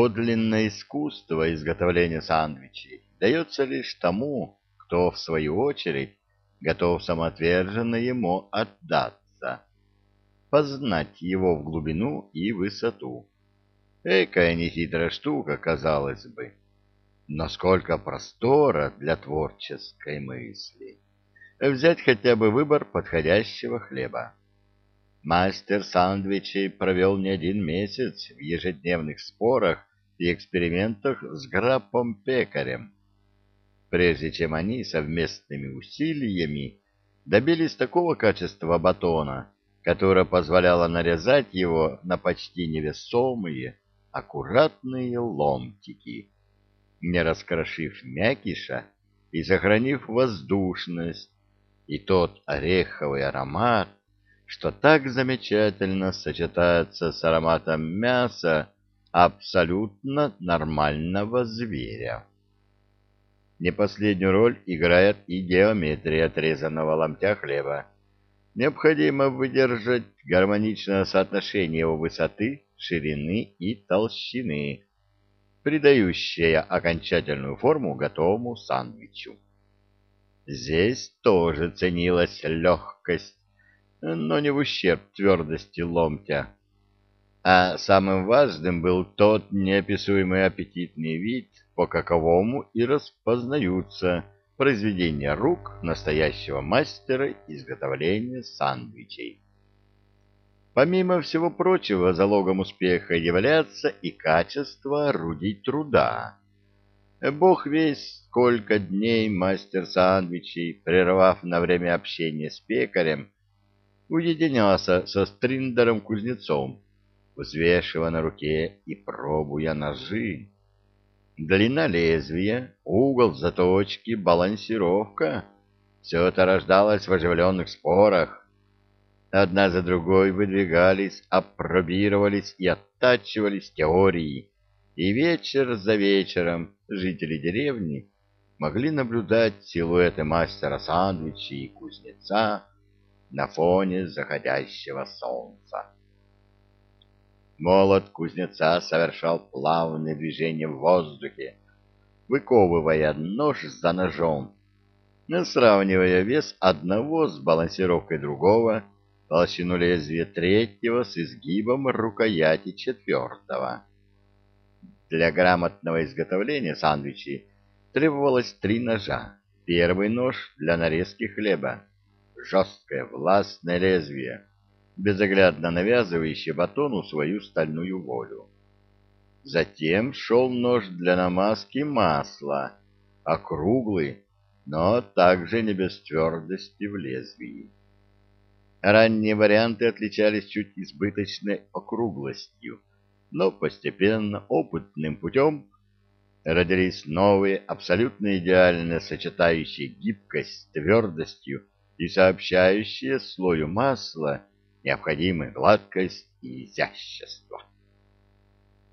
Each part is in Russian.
Подлинное искусство изготовления сандвичей дается лишь тому, кто, в свою очередь, готов самоотверженно ему отдаться, познать его в глубину и высоту. Экая нехитрая штука, казалось бы. Насколько простора для творческой мысли. Взять хотя бы выбор подходящего хлеба. Мастер сандвичей провел не один месяц в ежедневных спорах и экспериментах с Граппом-пекарем, прежде чем они совместными усилиями добились такого качества батона, которое позволяло нарезать его на почти невесомые, аккуратные ломтики, не раскрошив мякиша и сохранив воздушность и тот ореховый аромат, что так замечательно сочетается с ароматом мяса абсолютно нормального зверя. Не последнюю роль играет и геометрия отрезанного ломтя хлеба. Необходимо выдержать гармоничное соотношение его высоты, ширины и толщины, придающее окончательную форму готовому сандвичу. Здесь тоже ценилась легкость, но не в ущерб твердости ломтя. А самым важным был тот неописуемый аппетитный вид, по каковому и распознаются произведения рук настоящего мастера изготовления сандвичей. Помимо всего прочего, залогом успеха является и качество орудий труда. Бог весь сколько дней мастер сандвичей, прервав на время общения с пекарем, уединялся со Стриндером-кузнецом, взвешивая на руке и пробуя ножи. Длина лезвия, угол заточки, балансировка — все это рождалось в оживленных спорах. Одна за другой выдвигались, апробировались и оттачивались теории, и вечер за вечером жители деревни могли наблюдать силуэты мастера сандвичей и кузнеца на фоне заходящего солнца. Молот кузнеца совершал плавные движения в воздухе, выковывая нож за ножом, но сравнивая вес одного с балансировкой другого, толщину лезвия третьего с изгибом рукояти четвертого. Для грамотного изготовления сандвичей требовалось три ножа. Первый нож для нарезки хлеба, жесткое властное лезвие, безоглядно навязывающий батону свою стальную волю. Затем шел нож для намазки масла, округлый, но также не без твердости в лезвии. Ранние варианты отличались чуть избыточной округлостью, но постепенно, опытным путем, родились новые, абсолютно идеально сочетающие гибкость с твердостью и сообщающие слою масла необходимы гладкость и изящество.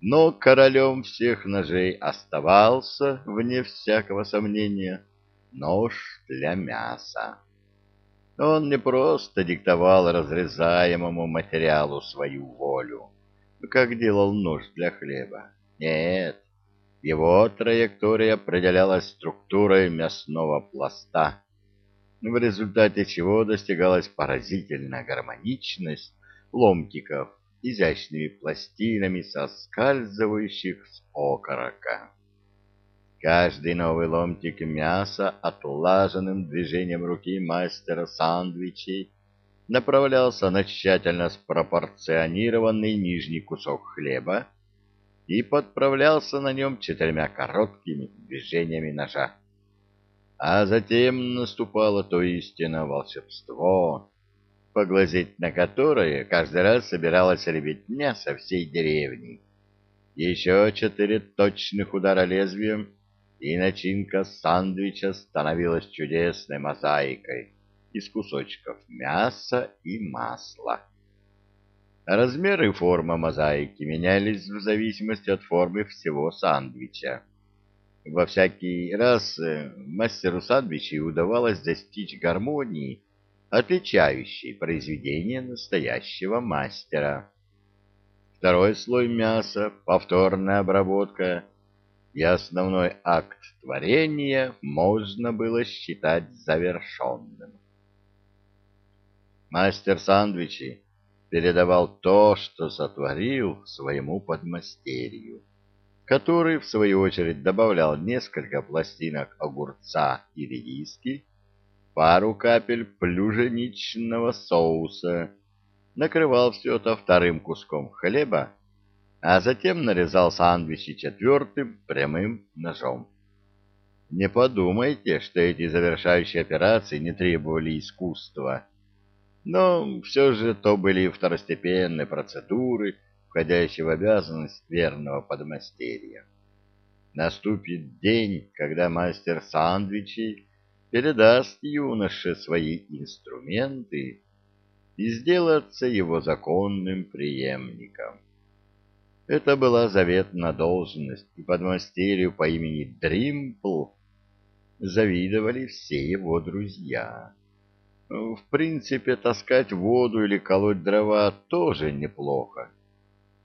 Но королем всех ножей оставался, вне всякого сомнения, нож для мяса. Он не просто диктовал разрезаемому материалу свою волю, как делал нож для хлеба. Нет, его траектория определялась структурой мясного пласта, в результате чего достигалась поразительная гармоничность ломтиков изящными пластинами соскальзывающих с окорока. Каждый новый ломтик мяса отлаженным движением руки мастера сандвичей направлялся на тщательно спропорционированный нижний кусок хлеба и подправлялся на нем четырьмя короткими движениями ножа а затем наступало то истинное волшебство, поглазеть на которое каждый раз собиралась ребятня со всей деревни. Еще четыре точных удара лезвием, и начинка сандвича становилась чудесной мозаикой из кусочков мяса и масла. Размеры и форма мозаики менялись в зависимости от формы всего сандвича. Во всякий раз э, мастеру садбичей удавалось достичь гармонии, отличающей произведение настоящего мастера. Второй слой мяса, повторная обработка и основной акт творения можно было считать завершенным. Мастер сандвичи передавал то, что сотворил своему подмастерью, который, в свою очередь, добавлял несколько пластинок огурца и редиски, пару капель плюженичного соуса, накрывал все это вторым куском хлеба, а затем нарезал сандвичи четвертым прямым ножом. Не подумайте, что эти завершающие операции не требовали искусства. Но все же то были второстепенные процедуры, входящие в обязанность верного подмастерья. Наступит день, когда мастер сандвичей передаст юноше свои инструменты и сделаться его законным преемником. Это была заветная должность, и подмастерью по имени Дримпл завидовали все его друзья. В принципе, таскать воду или колоть дрова тоже неплохо.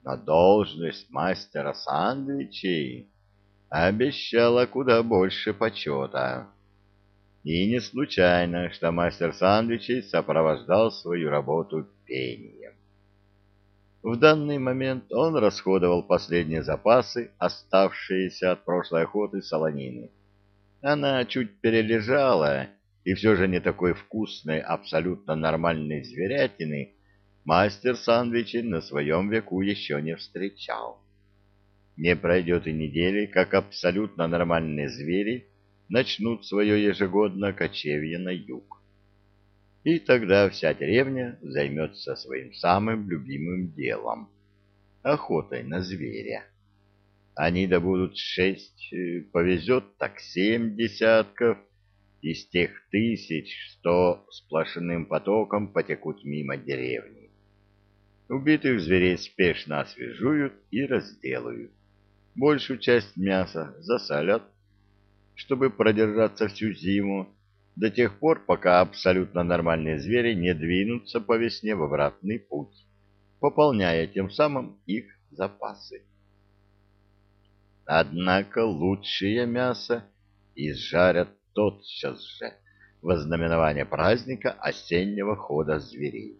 Но должность мастера сандвичей обещала куда больше почета. И не случайно, что мастер сандвичей сопровождал свою работу пением. В данный момент он расходовал последние запасы, оставшиеся от прошлой охоты солонины. Она чуть перележала, и все же не такой вкусной, абсолютно нормальной зверятины мастер сандвичей на своем веку еще не встречал. Не пройдет и недели, как абсолютно нормальные звери начнут свое ежегодное кочевье на юг. И тогда вся деревня займется своим самым любимым делом — охотой на зверя. Они добудут шесть, э, повезет так семь десятков из тех тысяч, что сплошным потоком потекут мимо деревни. Убитых зверей спешно освежуют и разделают. Большую часть мяса засолят, чтобы продержаться всю зиму, до тех пор, пока абсолютно нормальные звери не двинутся по весне в обратный путь, пополняя тем самым их запасы. Однако лучшее мясо изжарят тотчас же во знаменование праздника осеннего хода зверей.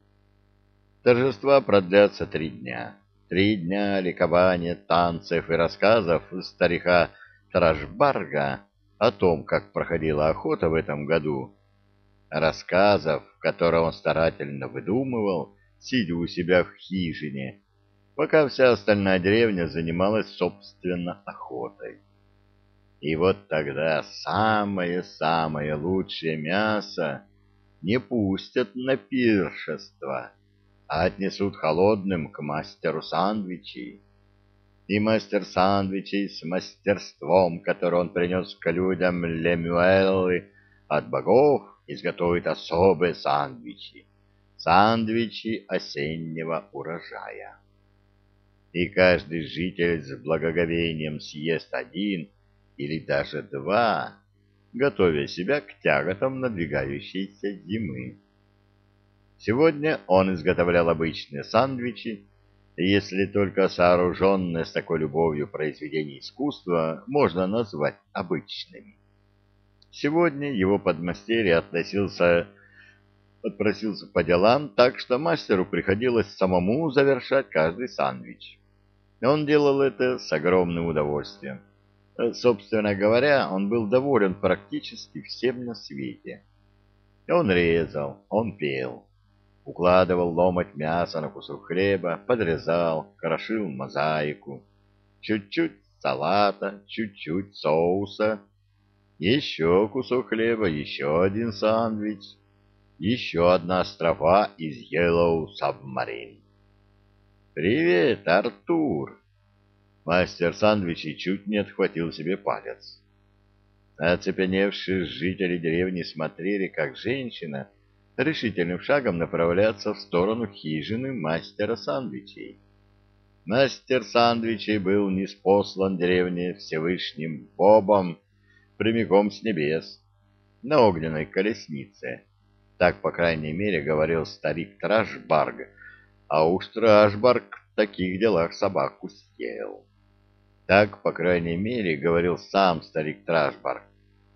Торжества продлятся три дня. Три дня ликования, танцев и рассказов старика Тражбарга о том, как проходила охота в этом году, рассказов, которые он старательно выдумывал, сидя у себя в хижине, пока вся остальная деревня занималась, собственно, охотой. И вот тогда самое-самое лучшее мясо не пустят на пиршество, а отнесут холодным к мастеру сандвичей и мастер сандвичей с мастерством, которое он принес к людям Лемюэллы от богов, изготовит особые сандвичи, сандвичи осеннего урожая. И каждый житель с благоговением съест один или даже два, готовя себя к тяготам надвигающейся зимы. Сегодня он изготовлял обычные сандвичи, если только сооруженное с такой любовью произведение искусства можно назвать обычными. Сегодня его подмастерье относился, отпросился по делам, так что мастеру приходилось самому завершать каждый сандвич. Он делал это с огромным удовольствием. Собственно говоря, он был доволен практически всем на свете. Он резал, он пел укладывал ломоть мяса на кусок хлеба, подрезал, крошил мозаику. Чуть-чуть салата, чуть-чуть соуса, еще кусок хлеба, еще один сандвич, еще одна строфа из Yellow Submarine. «Привет, Артур!» Мастер сандвичей чуть не отхватил себе палец. Оцепеневшие жители деревни смотрели, как женщина решительным шагом направляться в сторону хижины мастера сандвичей. Мастер сандвичей был неспослан деревне Всевышним Бобом прямиком с небес на огненной колеснице. Так, по крайней мере, говорил старик Тражбарг, а уж Тражбарг таких делах собаку съел. Так, по крайней мере, говорил сам старик Тражбар.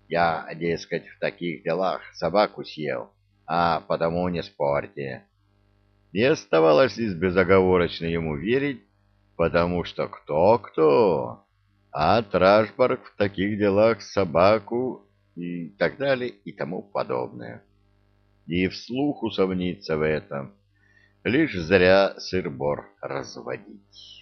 Я, дескать, в таких делах собаку съел, а потому не спорьте. И оставалось лишь безоговорочно ему верить, потому что кто-кто, а Тражбарг в таких делах собаку и так далее и тому подобное. И вслух усомниться в этом, лишь зря сыр-бор разводить.